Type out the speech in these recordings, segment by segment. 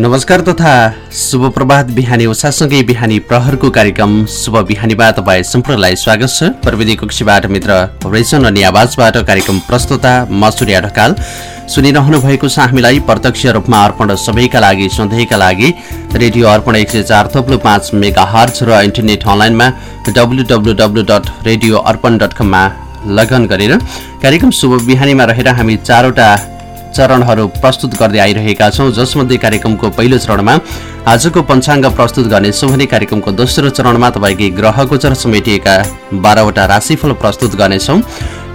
नमस्कार तथा शुभ प्रभात बिहानी उषासँगै बिहानी प्रहरको कार्यक्रम शुभ बिहानीमा तपाईँ सम्पूर्णलाई स्वागत छ। प्रविधि कक्षीबाट मित्र रेसन अनि आवाजबाट कार्यक्रम प्रस्तुता म ढकाल सुनिरहनु भएको छ हामीलाई प्रत्यक्ष रूपमा अर्पण सबैका लागि सधैँका लागि। रेडियो अर्पण एक सय चार थप्लु पाँच मेगा हर्च र इन्टरनेट अनलाइनमा W W W dot radio Arpan dot कममा लगन गरेर कार्यक्रम शुभ बिहानीमा रहेर हामी चारवटा चरणहरू प्रस्तुत गर्दै आइरहेका छौँ। जसमध्ये कार्यक्रमको पहिलो चरणमा आजको पञ्चाङ्ग प्रस्तुत गर्नेछौँ भने कार्यक्रमको दोस्रो चरणमा तपाईँकै ग्रह गोचर समेटिएका बाह्रवटा राशिफल प्रस्तुत गर्नेछौँ।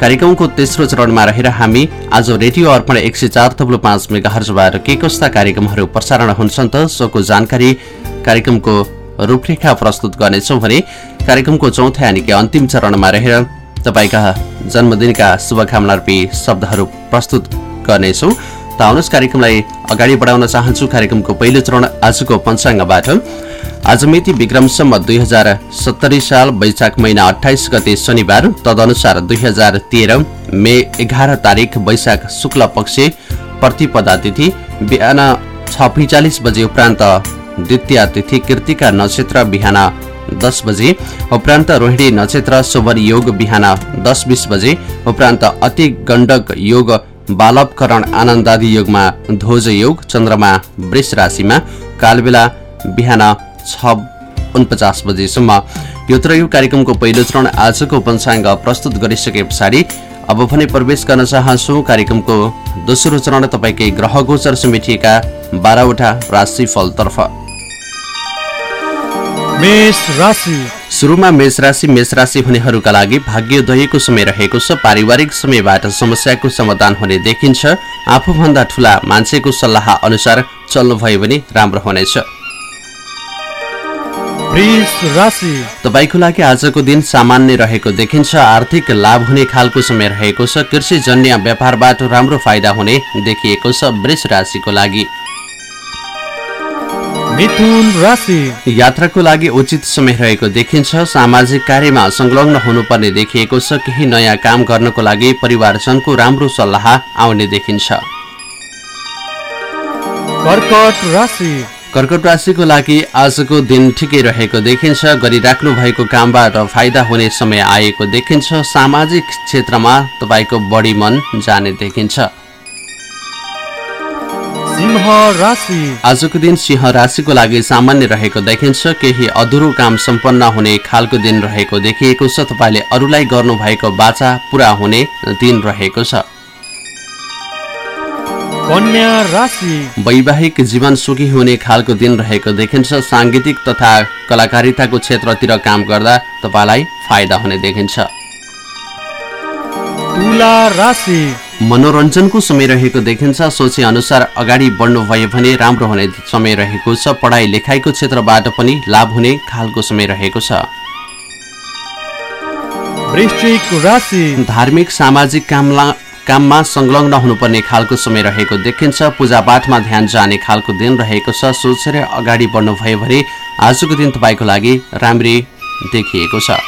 कार्यक्रमको तेस्रो चरणमा रहेर हामी आज रेडियो अर्पण एक सय चार थप्लो पाँच मेगाहरबाट के कस्ता कार्यक्रमहरू प्रसारण हुन्छन् त सोको जानकारी कार्यक्रमको रूपरेखा प्रस्तुत गर्नेछौँ भने कार्यक्रमको चौथा यानि कि अन्तिम चरणमा रहेर तपाईँका जन्मदिनका शुभकामना रूपी शब्दहरू प्रस्तुत गर्नेछौँ। त आउनुहोस् कार्यक्रमलाई अगाडि बढाउन चाहन्छु। कार्यक्रमको पहिलो चरण आजको पञ्चाङ्गबाट। आज मिति विक्रमसम्म दुई हजार सत्तरी साल वैशाख महिना अठाइस गते शनिबार तदनुसार दुई हजार तेह्र मे एघार तारिक वैशाख शुक्ल पक्ष प्रतिपदा तिथि बिहान छ पैँचालिस बजे उपरान्त द्वितीय तिथि कृतिका नक्षत्र बिहान दस बजे उपरान्त रोहिणी नक्षत्र शोभर योग बिहान दस बिस बजे उपरान्त अति गण्डक योग बालवकरण आनन्दादि योगमा ध्वज योग चन्द्रमा वृष राशिमा कालबेला बिहान छ उनपचास बजेसम्म। यो कार्यक्रमको पहिलो चरण आजको पञ्चाङ्ग प्रस्तुत गरिसके पछाडि अब भने प्रवेश गर्न चाहन्छु। कार्यक्रमको दोस्रो चरण तपाईँकै ग्रह गोचर समेटिएका बाह्रवटा राशिफलतर्फ। सुरुमा मेष राशि मेष राशि हुनेहरूका लागि भाग्योदयको समय रहेको छ। पारिवारिक समयबाट समस्याको समाधान हुने देखिन्छ। आफूभन्दा ठुला मान्छेको सल्लाह अनुसार चल्नुभयो भने राम्रो हुनेछ। तपाईँको लागि आजको दिन सामान्य रहेको देखिन्छ। आर्थिक लाभ हुने खालको समय रहेको छ। कृषिजन्य व्यापारबाट राम्रो फाइदा हुने देखिएको छ वृष राशिको लागि। मिथुन राशि। यात्राको लागि उचित समय रहेको देखिन्छ। सामाजिक कार्यमा संलग्न हुनुपर्ने देखिएको छ। केही नयाँ काम गर्नको लागि परिवारजनको राम्रो सल्लाह आउने देखिन्छ। कर्कट राशि। कर्कट राशिको लागि आजको दिन ठिकै रहेको देखिन्छ। गरिराख्नु भएको कामबाट फाइदा हुने समय आएको देखिन्छ। सामाजिक क्षेत्रमा तपाईँको बढी मन जाने देखिन्छ। आजको दिन सिंह राशिको लागि सामान्य रहेको देखिन्छ। केही अधुरो काम सम्पन्न हुने खालको दिन रहेको देखिएको छ। तपाईँले अरूलाई गर्नुभएको बाचा पुरा हुने दिन रहेको छ। वैवाहिक जीवन सुखी हुने खालको दिन रहेको देखिन्छ। साङ्गीतिक तथा कलाकारिताको क्षेत्रतिर काम गर्दा तपाईँलाई फाइदा हुने देखिन्छ। मनोरञ्जनको समय रहेको देखिन्छ। सोचे अनुसार अगाडि बढ्नुभयो भने राम्रो हुने समय रहेको छ। पढाइ लेखाइको क्षेत्रबाट पनि लाभ हुने खालको समय रहेको छ। धार्मिक सामाजिक कामला काममा संलग्न हुनुपर्ने खालको समय रहेको देखिन्छ। पूजापाठमा ध्यान जाने खालको दिन रहेको छ। सोचेर अगाडि बढ्नुभयो भने आजको दिन तपाईँको लागि राम्री देखिएको छ।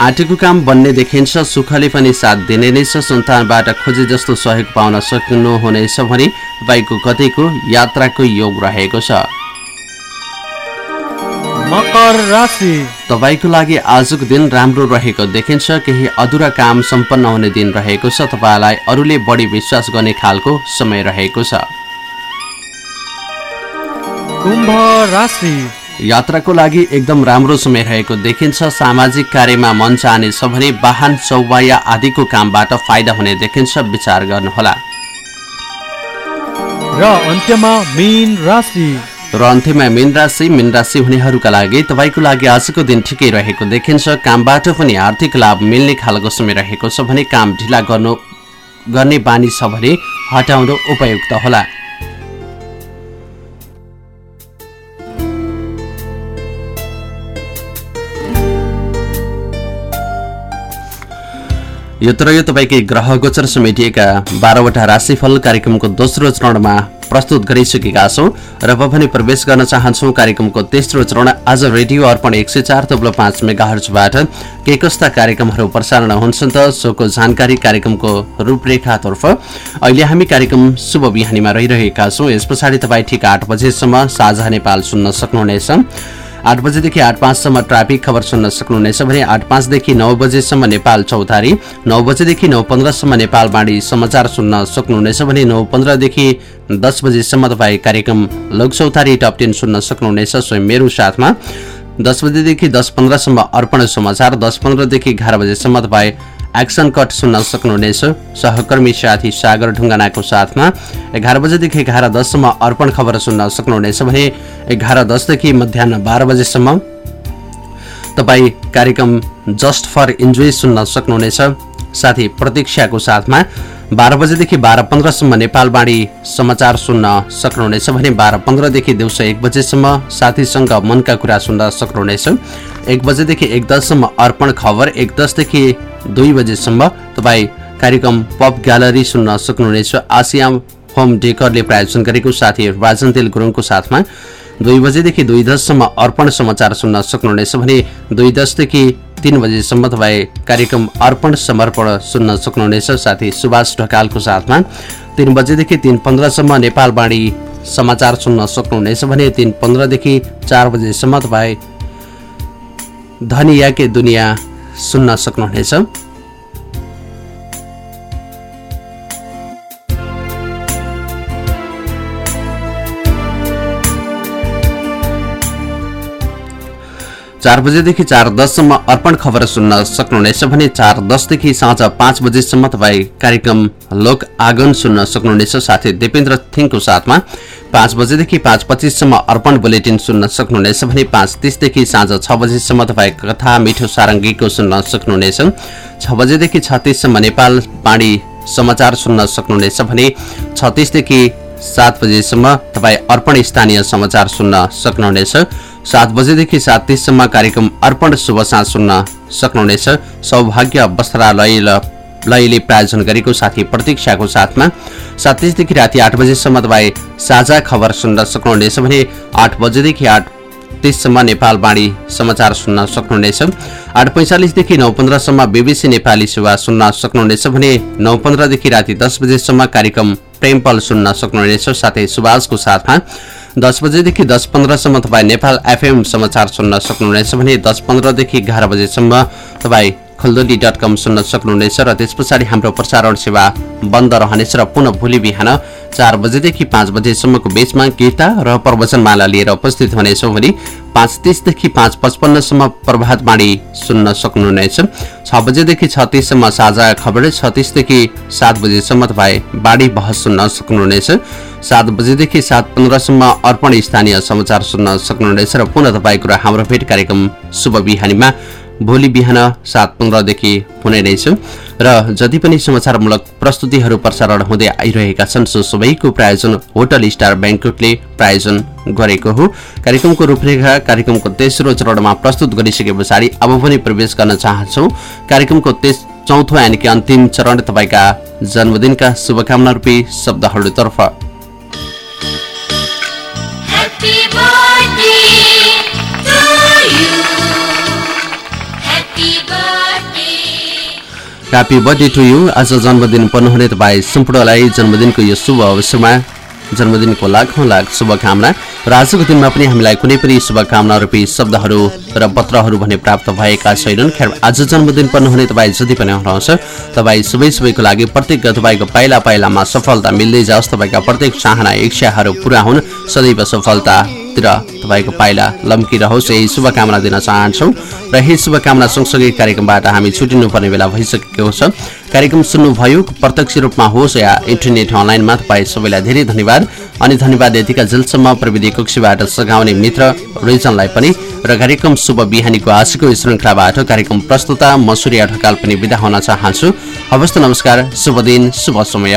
आँटेको काम बन्ने देखिन्छ सुखले पनि साथ दिने नै छ सन्तानबाट खोजे जस्तो सहयोग पाउन सक्नुहुनेछ भने तपाईँको कतैको यात्राको योग रहेको छ। मकर राशि। तपाईँको लागि आजको दिन राम्रो रहेको देखिन्छ केही अधुरा काम सम्पन्न हुने दिन रहेको छ तपाईँलाई अरूले बढी विश्वास गर्ने खालको समय रहेको छ। यात्राको लागि एकदम राम्रो समय रहेको देखिन्छ। सामाजिक कार्यमा मन चाहनेछ भने वाहन चौवाया आदिको कामबाट फाइदा हुने देखिन्छ। विचार गर्नुहोला। र अन्त्यमा मीन राशि। र अन्त्यमा मीन राशि। मीन राशि हुनेहरूका लागि तपाईँको लागि आजको दिन ठिकै रहेको देखिन्छ। कामबाट पनि आर्थिक लाभ मिल्ने खालको समय रहेको छ भने काम ढिला गर्नु गर्ने बानी छ भने हटाउनु उपयुक्त होला। यो तर यो तपाईँकै ग्रह गोचर समेटिएका बाह्रवटा राशिफल कार्यक्रमको दोस्रो चरणमा प्रस्तुत गरिसकेका छौँ र अब पनि प्रवेश गर्न चाहन्छौँ कार्यक्रमको तेस्रो चरण आज रेडियो अर्पण एक सय चार तब्लो पाँच मेगाहर्चबाट। के कस्ता कार्यक्रमहरू प्रसारण हुन्छन् त सोको जानकारी कार्यक्रमको रूपरेखातर्फ। अहिले हामी कार्यक्रम शुभ बिहानीमा रहिरहेका छौँ। यस पछाडि तपाईँ ठिक आठ बजेसम्म साझा नेपाल सुन्न सक्नुहुनेछ। आठ बजेदेखि आठ पाँचसम्म ट्राफिक खबर सुन्न सक्नुहुनेछ भने आठ पाँचदेखि नौ बजेसम्म नेपाल चौतारी नौ बजेदेखि नौ पन्ध्रसम्म नेपाल बाँडी समाचार सुन्न सक्नुहुनेछ भने नौ पन्ध्रदेखि दस बजेसम्म तपाईँ कार्यक्रम लोक चौतारी टप टेन सुन्न सक्नुहुनेछ। स्वयं मेरो साथमा दस बजेदेखि दस पन्ध्रसम्म अर्पण समाचार दस पन्ध्रदेखि एघार बजेसम्म तपाईँ एक्सन कट सुन्न सक्नुहुनेछ। सहकर्मी साथी सागर ढुङ्गानाको साथमा एघार बजेदेखि एघार दससम्म अर्पण खबर सुन्न सक्नुहुनेछ भने एघार दसदेखि मध्याह बाह्र बजेसम्म तपाईँ कार्यक्रम जस्ट फर इन्जोय सुन्न सक्नुहुनेछ। साथी प्रतीक्षाको साथमा बाह्र बजेदेखि बाह्र पन्ध्रसम्म नेपालवाणी समाचार सुन्न सक्नुहुनेछ भने बाह्र पन्ध्रदेखि दिउँसो एक बजेसम्म साथीसँग मनका कुरा सुन्न सक्नुहुनेछ। एक बजेदेखि एक दससम्म अर्पण खबर एक दसदेखि दुई बजेसम्म तपाईँ कार्यक्रम पप ग्यालरी सुन्न सक्नुहुनेछ। आसियाम होम डेकरले प्रायोजन गरेको साथी राजन तेल गुरुङको साथमा दुई बजेदेखि दुई दससम्म अर्पण समाचार सुन्न सक्नुहुनेछ भने दुई दसदेखि तिन बजेसम्म तपाईँ कार्यक्रम अर्पण समर्पण सुन्न सक्नुहुनेछ। साथी सुभाष ढकालको साथमा तिन बजेदेखि तिन पन्ध्रसम्म नेपालवाणी समाचार सुन्न सक्नुहुनेछ भने तिन पन्ध्रदेखि चार बजेसम्म तपाईँ धनी दुनियाँ सुन्न सक्नुहुनेछ। चार बजेदेखि चार दससम्म अर्पण खबर सुन्न सक्नुहुनेछ भने चार दसदेखि साँझ पाँच बजेसम्म तपाईँ कार्यक्रम लोक आगन सुन्न सक्नुहुनेछ। साथै दिपेन्द्र थिङको साथमा पाँच बजेदेखि पाँच पच्चिससम्म अर्पण बुलेटिन सुन्न सक्नुहुनेछ भने पाँच तिसदेखि साँझ छ बजेसम्म तपाईँ कथा मिठो सारङ्गीको सुन्न सक्नुहुनेछ। छ बजेदेखि छत्तिससम्म नेपाल बाणी समाचार सुन्न सक्नुहुनेछ भने छत्तिसदेखि सात बजेसम्म तपाईँ अर्पण स्थानीय समाचार सुन्न सक्नुहुनेछ। सात बजेदेखि सात तिससम्म कार्यक्रम अर्पण शुभ साँझ सुन्न सक्नुहुनेछ। सौभाग्य वस्त्रालयले प्रायोजन गरेको साथी प्रतीक्षाको साथमा सात तिसदेखि राति आठ बजेसम्म तपाईँ साझा खबर सुन्न सक्नुहुनेछ भने आठ बजेदेखि आठ तिससम्म नेपाल बाणी समाचार सुन्न सक्नुहुनेछ। आठ पैँचालिसदेखि नौ पन्ध्रसम्म बिबिसी नेपाली सेवा सुन्न सक्नुहुनेछ भने नौ पन्ध्रदेखि राति दस बजेसम्म कार्यक्रम प्रेमपल सुन्न सक्नुहुनेछ। साथै सुभाषको साथमा दस बजेदेखि दस पन्ध्रसम्म तपाईँ नेपाल एफएम समाचार सुन्न सक्नुहुनेछ भने दस पन्ध्रदेखि एघार बजेसम्म तपाईँ खलदोली डट कम सुन्न सक्नुहुनेछ र त्यस पछाडि हाम्रो प्रसारण सेवा बन्द रहनेछ र पुनः भोलि बिहान चार बजेदेखि पाँच बजेसम्मको बेचमा गीता र प्रवचनमाला लिएर उपस्थित हुनेछौँ भने पाँच तिसदेखि पाँच पचपन्नसम्म प्रभात बाणी सुन्न सक्नुहुनेछ छ। बजेदेखि छत्तिससम्म साझा खबर छत्तिसदेखि सात बजेसम्म तपाईँ बाढी बहस सुन्न सक्नुहुनेछ सात बजेदेखि सात पन्ध्रसम्म अर्पण स्थानीय समाचार सुन्न सक्नुहुनेछ र पुनः तपाईँको हाम्रो भेट कार्यक्रम शुभ बिहानीमा। भोलि बिहान सात पन्ध्रदेखि हुने नै छु। र जति पनि समाचारमूलक प्रस्तुतिहरू प्रसारण हुँदै आइरहेका छन् सो सबैको प्रायोजन होटल स्टार ब्याङ्कले प्रायोजन गरेको हो। कार्यक्रमको रूपरेखा कार्यक्रमको तेस्रो चरणमा प्रस्तुत गरिसके पछाडि अब पनि प्रवेश गर्न चाहन्छौ। कार्यक्रमको तेस चौथो यानि कि अन्तिम चरण तपाईँका जन्मदिनका शुभकामना रूपी शब्दहरूतर्फ। ह्याप्पी बर्थडे टु यु आज जन्मदिन पर्नुहुने तपाईँ सम्पूर्णलाई जन्मदिनको यो शुभ अवसरमा जन्मदिनको लाखौँ लाख शुभकामना र आजको दिनमा पनि हामीलाई कुनै पनि शुभकामना रूपी शब्दहरू र पत्रहरू भने प्राप्त भएका छैनन् खेर आज जन्मदिन पर्नुहुने तपाईँ जति पनि हुनुहुन्छ तपाईँ सबै सबैको लागि प्रत्येक तपाईँको पाइला पाइलामा सफलता मिल्दै जाओस् तपाईँका प्रत्येक चाहना इच्छाहरू पुरा हुन् सदैव सफलतातिर तपाईँको पाइला लम्किरहोस्। यही शुभकामना दिन चाहन्छौँ र यही शुभकामना सँगसँगै कार्यक्रमबाट हामी छुटिनुपर्ने बेला भइसकेको छ। कार्यक्रम सुन्नुभयो प्रत्यक्ष रूपमा होस् या इन्टरनेट अनलाइनमा तपाईँ सबैलाई धेरै धन्यवाद। अनि धन्यवाद यतिका जेलसम्म प्रविधि कक्षीबाट सघाउने मित्र रिजनलाई पनि। र कार्यक्रम शुभ बिहानीको आजको श्रृङ्खलाबाट कार्यक्रम प्रस्तुता मसुरिया ढकाल पनि विदा हुन चाहन्छु। हवस् नमस्कार शुभ दिन शुभ समय।